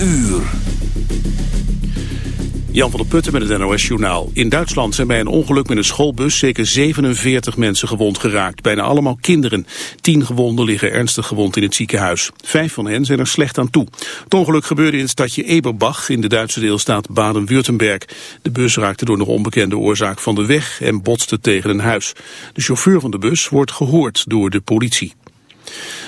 uur. Jan van der Putten met het NOS-journaal. In Duitsland zijn bij een ongeluk met een schoolbus zeker 47 mensen gewond geraakt. Bijna allemaal kinderen. Tien gewonden liggen ernstig gewond in het ziekenhuis. Vijf van hen zijn er slecht aan toe. Het ongeluk gebeurde in het stadje Eberbach in de Duitse deelstaat Baden-Württemberg. De bus raakte door nog onbekende oorzaak van de weg en botste tegen een huis. De chauffeur van de bus wordt gehoord door de politie.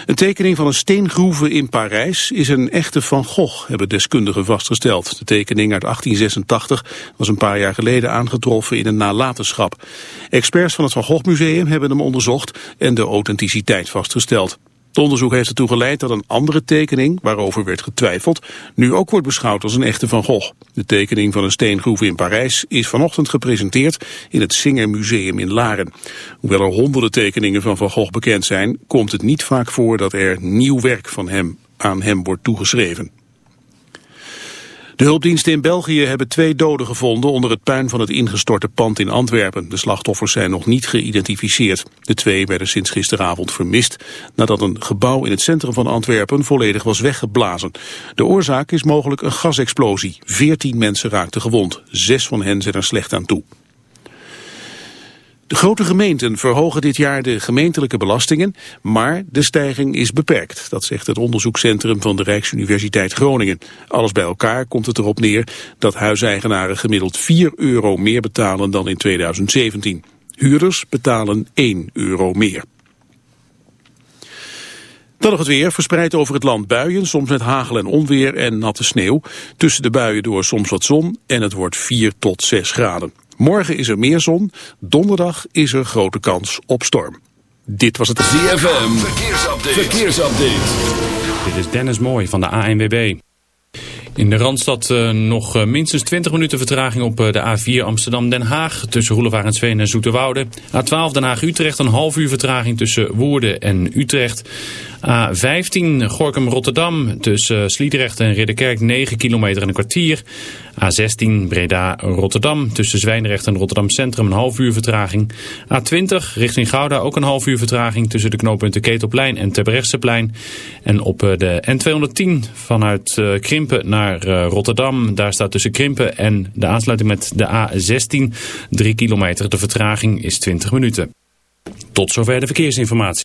Een tekening van een steengroeve in Parijs is een echte Van Gogh, hebben deskundigen vastgesteld. De tekening uit 1886 was een paar jaar geleden aangetroffen in een nalatenschap. Experts van het Van Gogh Museum hebben hem onderzocht en de authenticiteit vastgesteld. Het onderzoek heeft ertoe geleid dat een andere tekening, waarover werd getwijfeld, nu ook wordt beschouwd als een echte Van Gogh. De tekening van een steengroef in Parijs is vanochtend gepresenteerd in het Singer Museum in Laren. Hoewel er honderden tekeningen van Van Gogh bekend zijn, komt het niet vaak voor dat er nieuw werk van hem aan hem wordt toegeschreven. De hulpdiensten in België hebben twee doden gevonden onder het puin van het ingestorte pand in Antwerpen. De slachtoffers zijn nog niet geïdentificeerd. De twee werden sinds gisteravond vermist nadat een gebouw in het centrum van Antwerpen volledig was weggeblazen. De oorzaak is mogelijk een gasexplosie. Veertien mensen raakten gewond. Zes van hen zijn er slecht aan toe. De grote gemeenten verhogen dit jaar de gemeentelijke belastingen, maar de stijging is beperkt. Dat zegt het onderzoekscentrum van de Rijksuniversiteit Groningen. Alles bij elkaar komt het erop neer dat huiseigenaren gemiddeld 4 euro meer betalen dan in 2017. Huurders betalen 1 euro meer. Dan nog het weer, verspreid over het land buien, soms met hagel en onweer en natte sneeuw. Tussen de buien door soms wat zon en het wordt 4 tot 6 graden. Morgen is er meer zon, donderdag is er grote kans op storm. Dit was het ZFM, verkeersupdate. verkeersupdate. Dit is Dennis Mooi van de ANWB. In de Randstad uh, nog uh, minstens 20 minuten vertraging op uh, de A4 Amsterdam-Den Haag. Tussen Roelevarensveen en Zoeterwoude. A12 Den Haag-Utrecht een half uur vertraging tussen Woerden en Utrecht. A15 Gorkum-Rotterdam tussen Sliedrecht en Ridderkerk 9 kilometer en een kwartier. A16 Breda-Rotterdam tussen Zwijndrecht en Rotterdam Centrum een half uur vertraging. A20 richting Gouda ook een half uur vertraging tussen de knooppunten Ketelplein en Terbrechtseplein. En op de N210 vanuit Krimpen naar Rotterdam. Daar staat tussen Krimpen en de aansluiting met de A16 3 kilometer. De vertraging is 20 minuten. Tot zover de verkeersinformatie.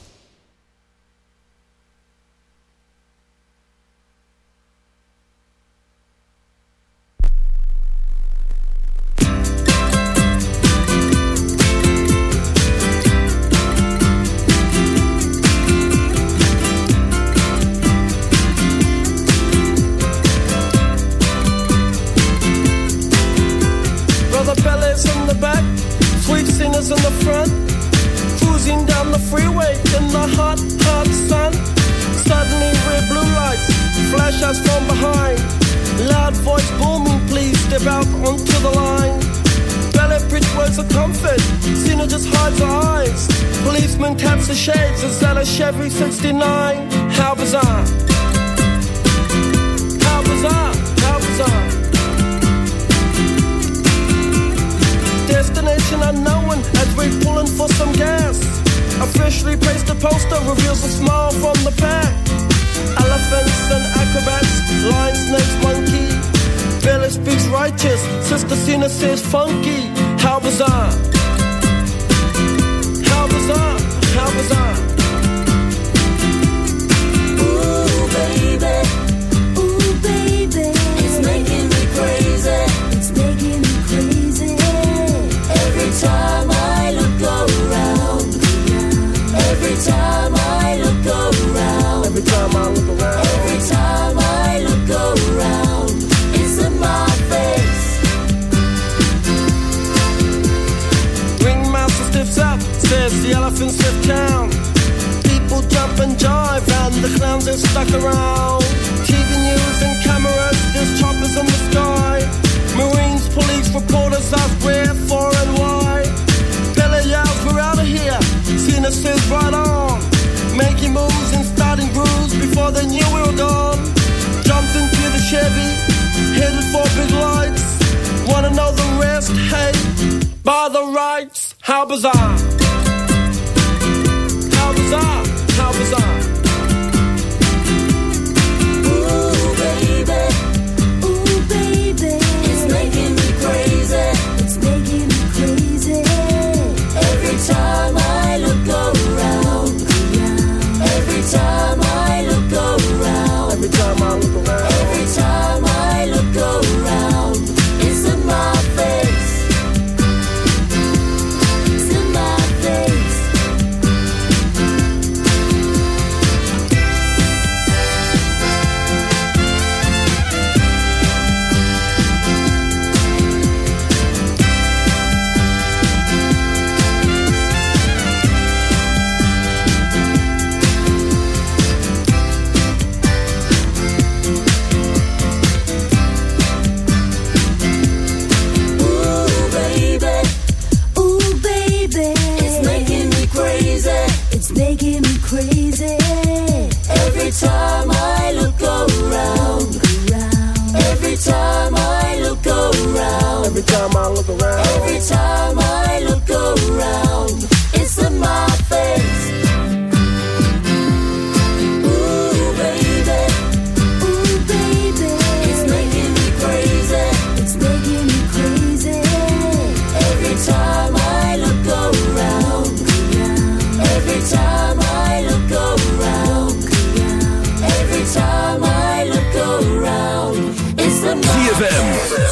time I look around. Every time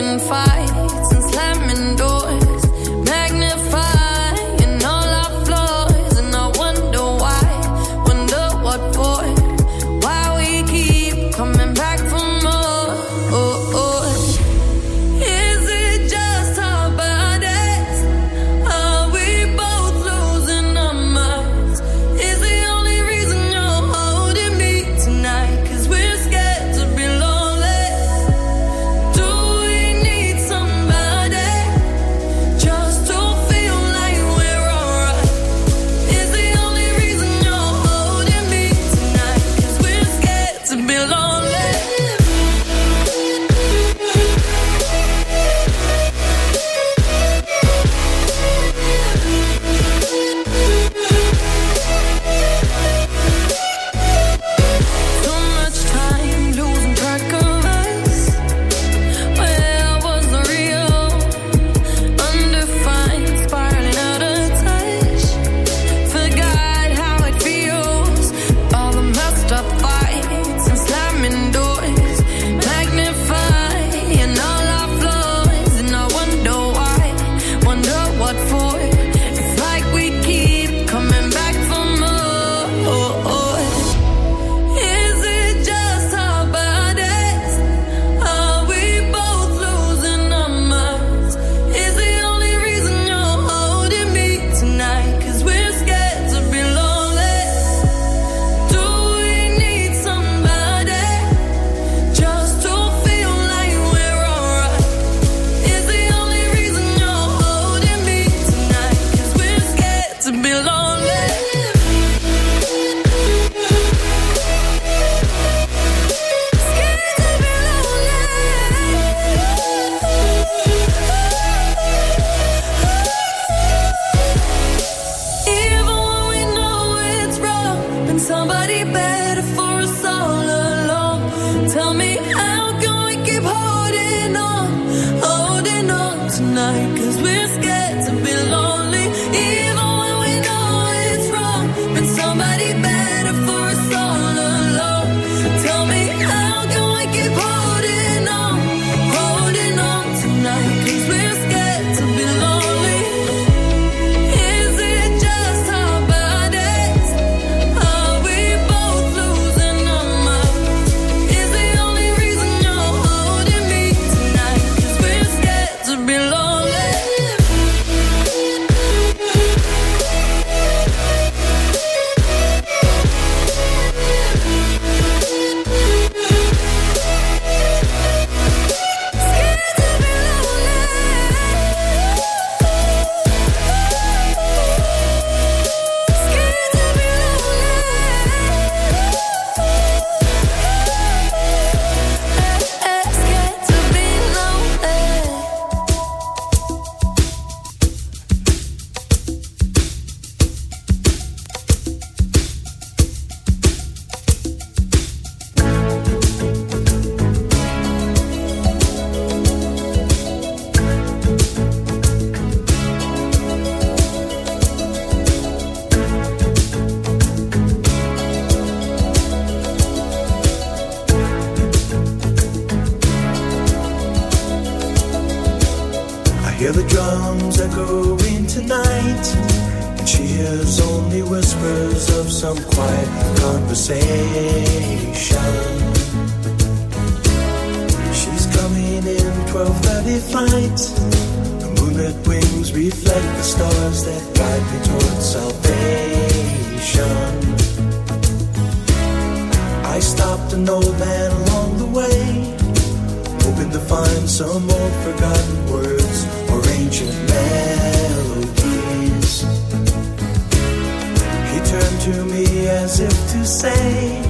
can find as if to say,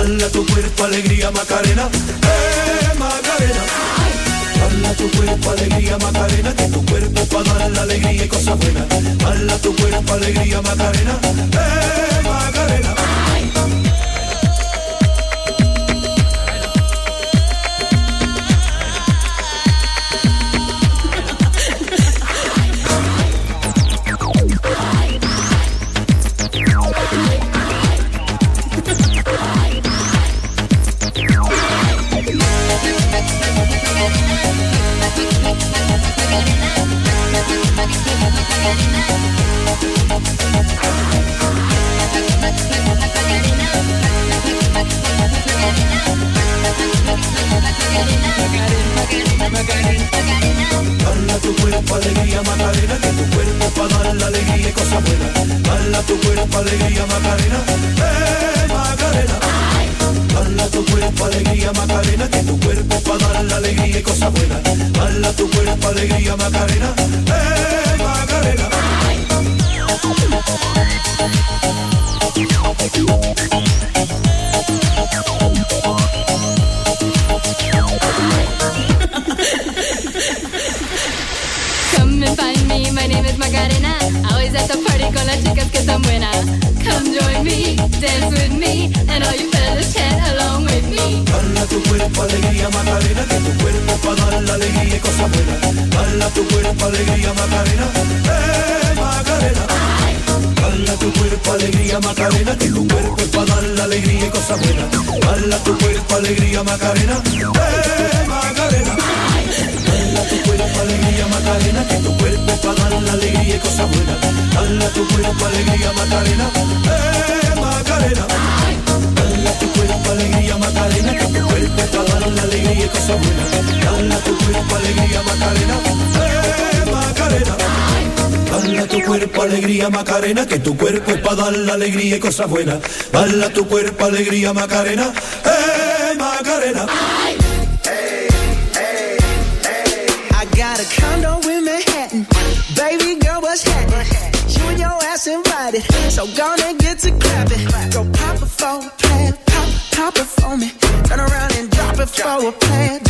Dala tu cuerpo alegría Macarena, eh Macarena. Dala tu cuerpo alegría Macarena, que tu cuerpo para dar la alegría y cosas buenas. Dala tu cuerpo alegría Macarena, eh Macarena. Cosas buenas. Dala tu cuerpo alegría Macarena, eh Macarena. I got a condo in Manhattan. Baby girl, what's happening? You and your ass invited. So gonna get to clapping. Go pop it for a plan. Pop, pop it for me. Turn around and drop it for a plan.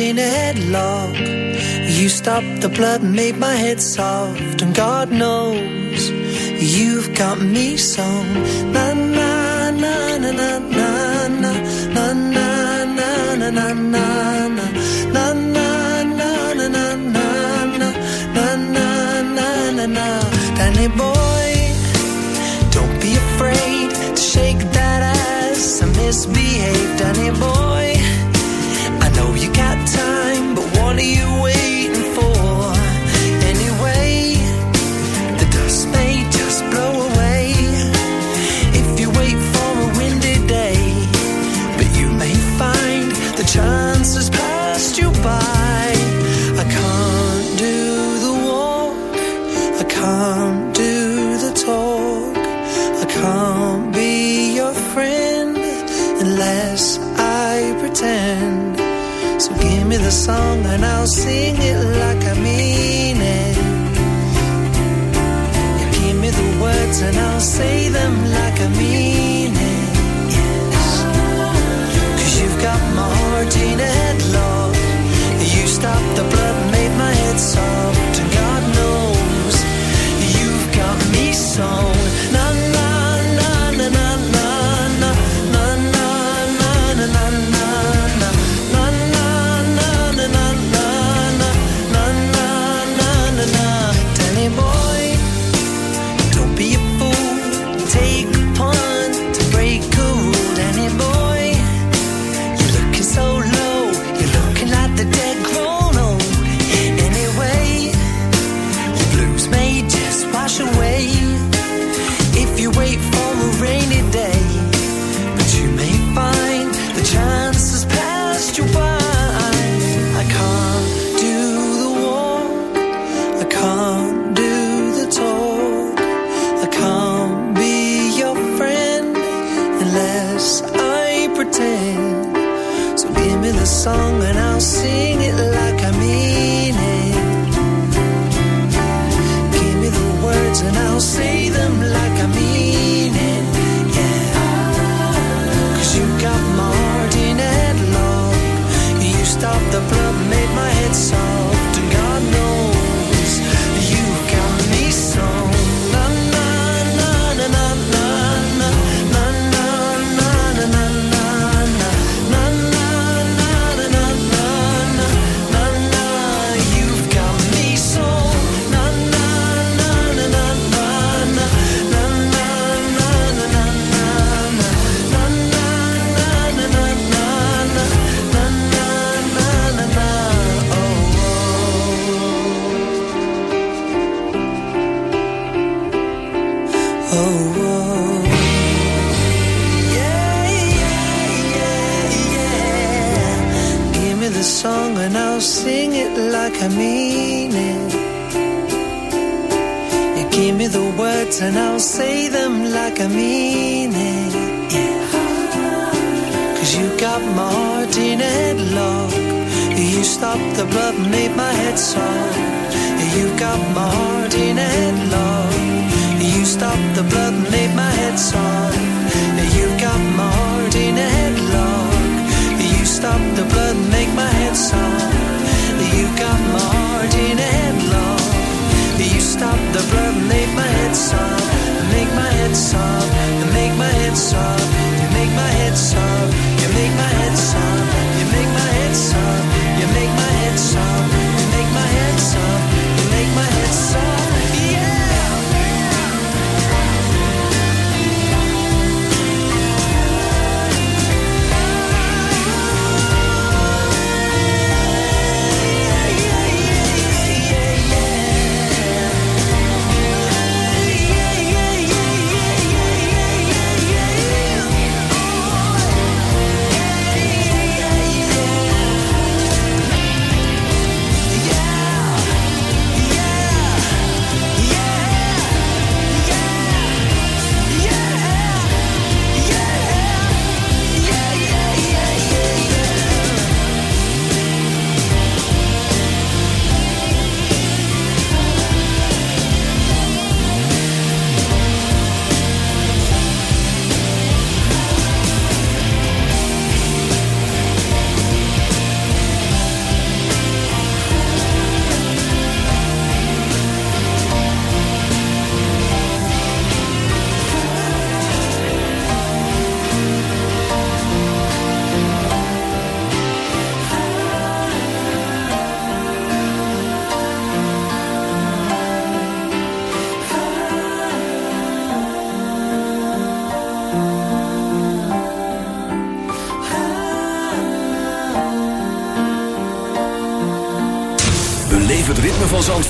in a headlock. You stopped the blood, made my head soft, and God knows you've got me so Na na na na na na na na na na na na na na. Danny boy, don't be afraid to shake that ass and misbehave, Danny boy you win. a song and I'll sing it like I mean it. You give me the words and I'll say them like I mean it. Cause you've got my heart in a headlock. You stop the blood.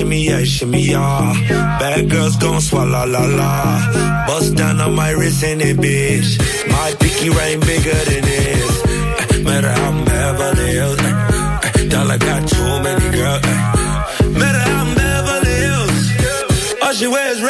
shimmy yeah, shimmy yeah. Bad girls gon' swallow la la. Bust down on my wrist in it, bitch. My picky ring bigger than this. Uh, matter how I'm Beverly Hills. Uh, dollar got too many girls. matter how I'm Beverly Hills. All she wears red.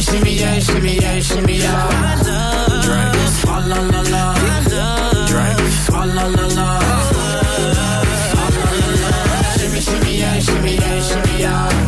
Shimmy, shimmy, yeah, shimmy, yeah, shimmy, yeah. Drink. Swalla la la. Drink. Swalla la la. Shimmy, shimmy, yeah, shimmy, yeah, shimmy, yeah.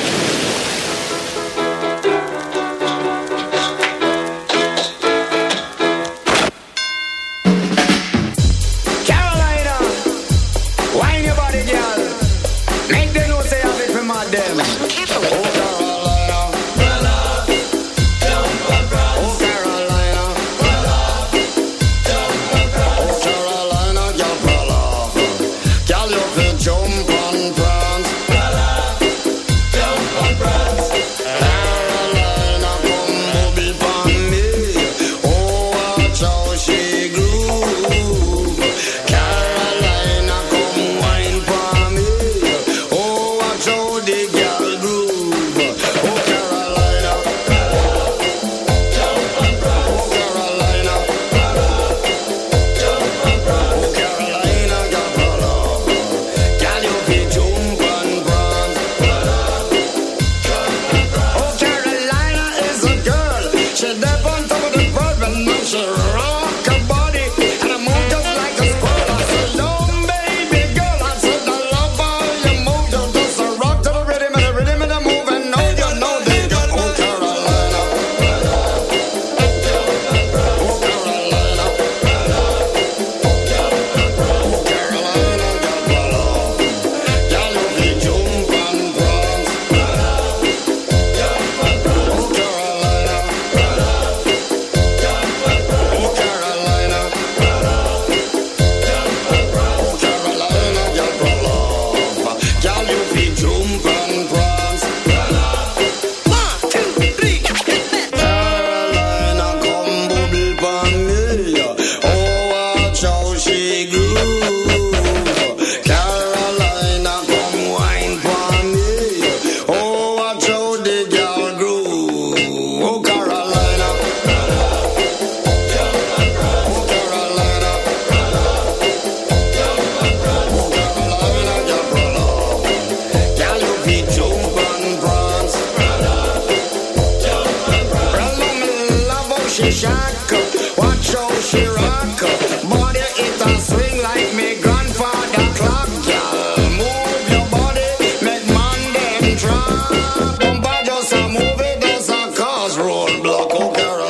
block or girl.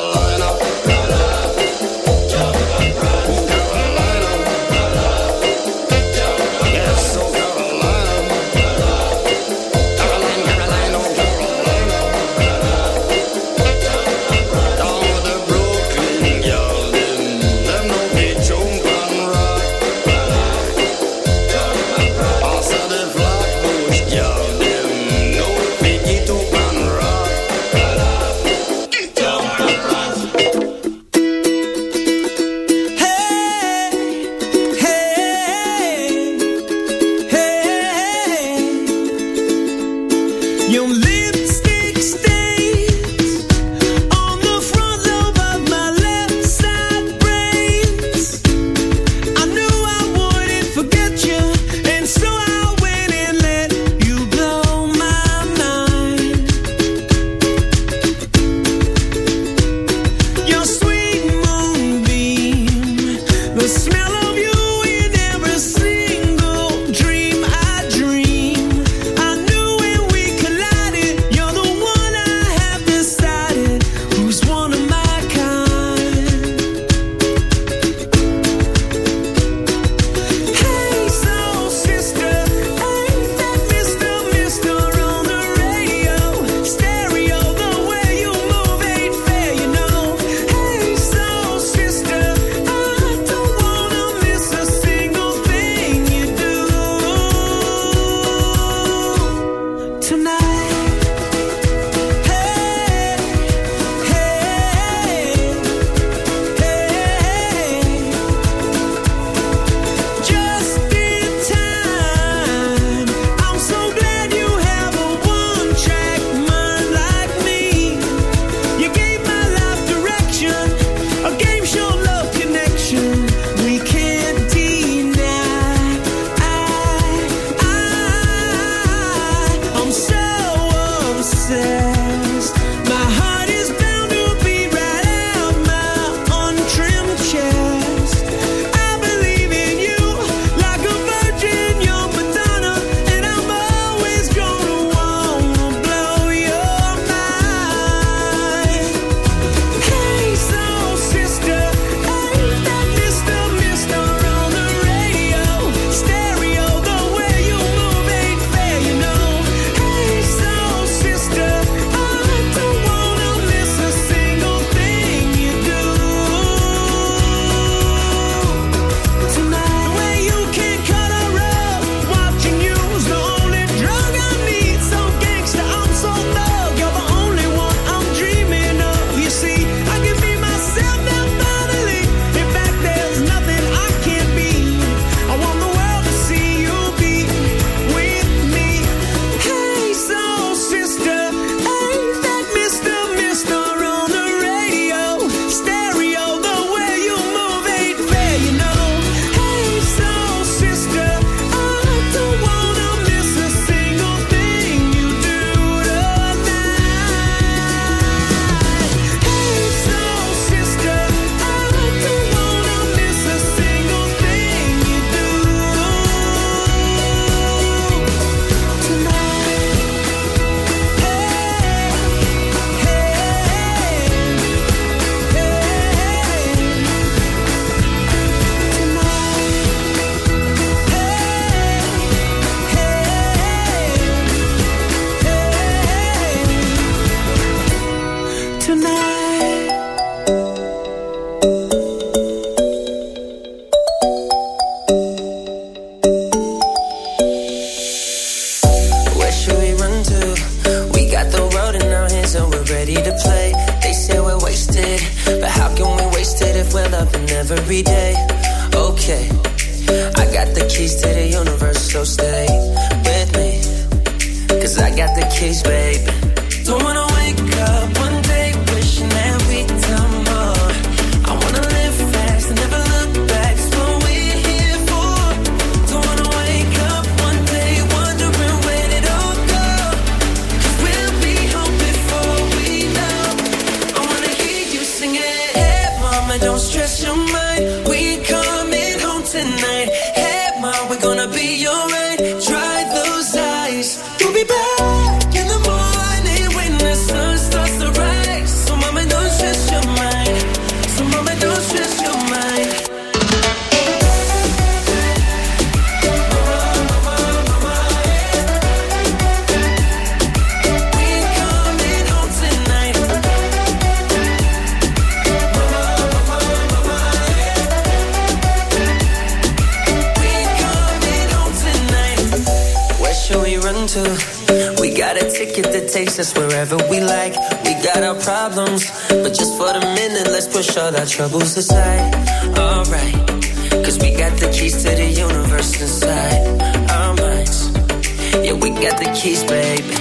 Yeah, we got the keys, baby.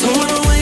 Don't wanna wait.